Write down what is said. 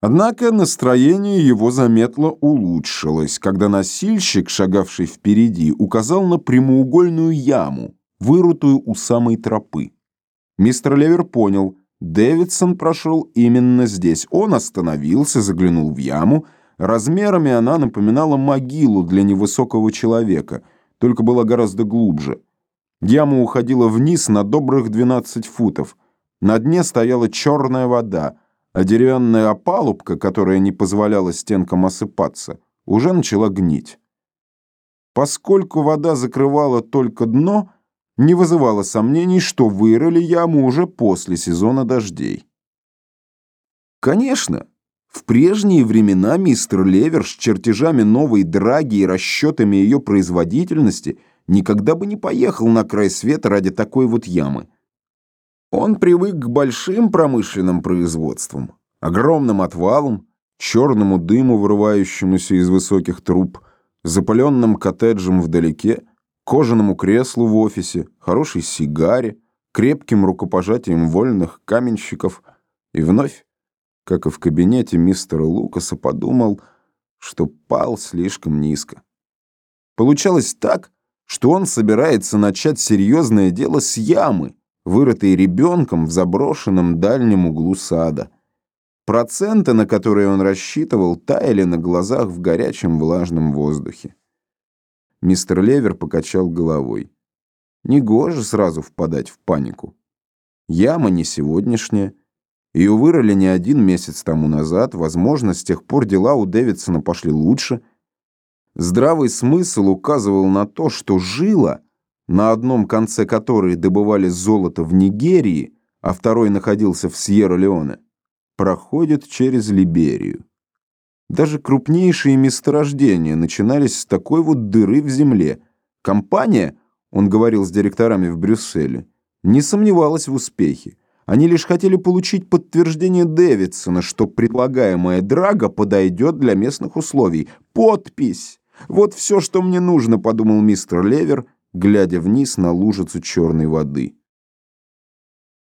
Однако настроение его заметно улучшилось, когда носильщик, шагавший впереди, указал на прямоугольную яму, вырутую у самой тропы. Мистер Левер понял, Дэвидсон прошел именно здесь. Он остановился, заглянул в яму. Размерами она напоминала могилу для невысокого человека, только была гораздо глубже. Яма уходила вниз на добрых 12 футов. На дне стояла черная вода — а деревянная опалубка, которая не позволяла стенкам осыпаться, уже начала гнить. Поскольку вода закрывала только дно, не вызывало сомнений, что вырыли яму уже после сезона дождей. Конечно, в прежние времена мистер Левер с чертежами новой драги и расчетами ее производительности никогда бы не поехал на край света ради такой вот ямы. Он привык к большим промышленным производствам, огромным отвалам, черному дыму, вырывающемуся из высоких труб, запаленным коттеджем вдалеке, кожаному креслу в офисе, хорошей сигаре, крепким рукопожатием вольных каменщиков и вновь, как и в кабинете мистера Лукаса, подумал, что пал слишком низко. Получалось так, что он собирается начать серьезное дело с ямы, вырытый ребенком в заброшенном дальнем углу сада. Проценты, на которые он рассчитывал, таяли на глазах в горячем влажном воздухе. Мистер Левер покачал головой. Негоже сразу впадать в панику. Яма не сегодняшняя. Ее вырыли не один месяц тому назад. Возможно, с тех пор дела у Дэвидсона пошли лучше. Здравый смысл указывал на то, что жила — на одном конце которой добывали золото в Нигерии, а второй находился в Сьерра-Леоне, проходит через Либерию. Даже крупнейшие месторождения начинались с такой вот дыры в земле. Компания, он говорил с директорами в Брюсселе, не сомневалась в успехе. Они лишь хотели получить подтверждение Дэвидсона, что предлагаемая драга подойдет для местных условий. Подпись! Вот все, что мне нужно, подумал мистер Левер, глядя вниз на лужицу черной воды.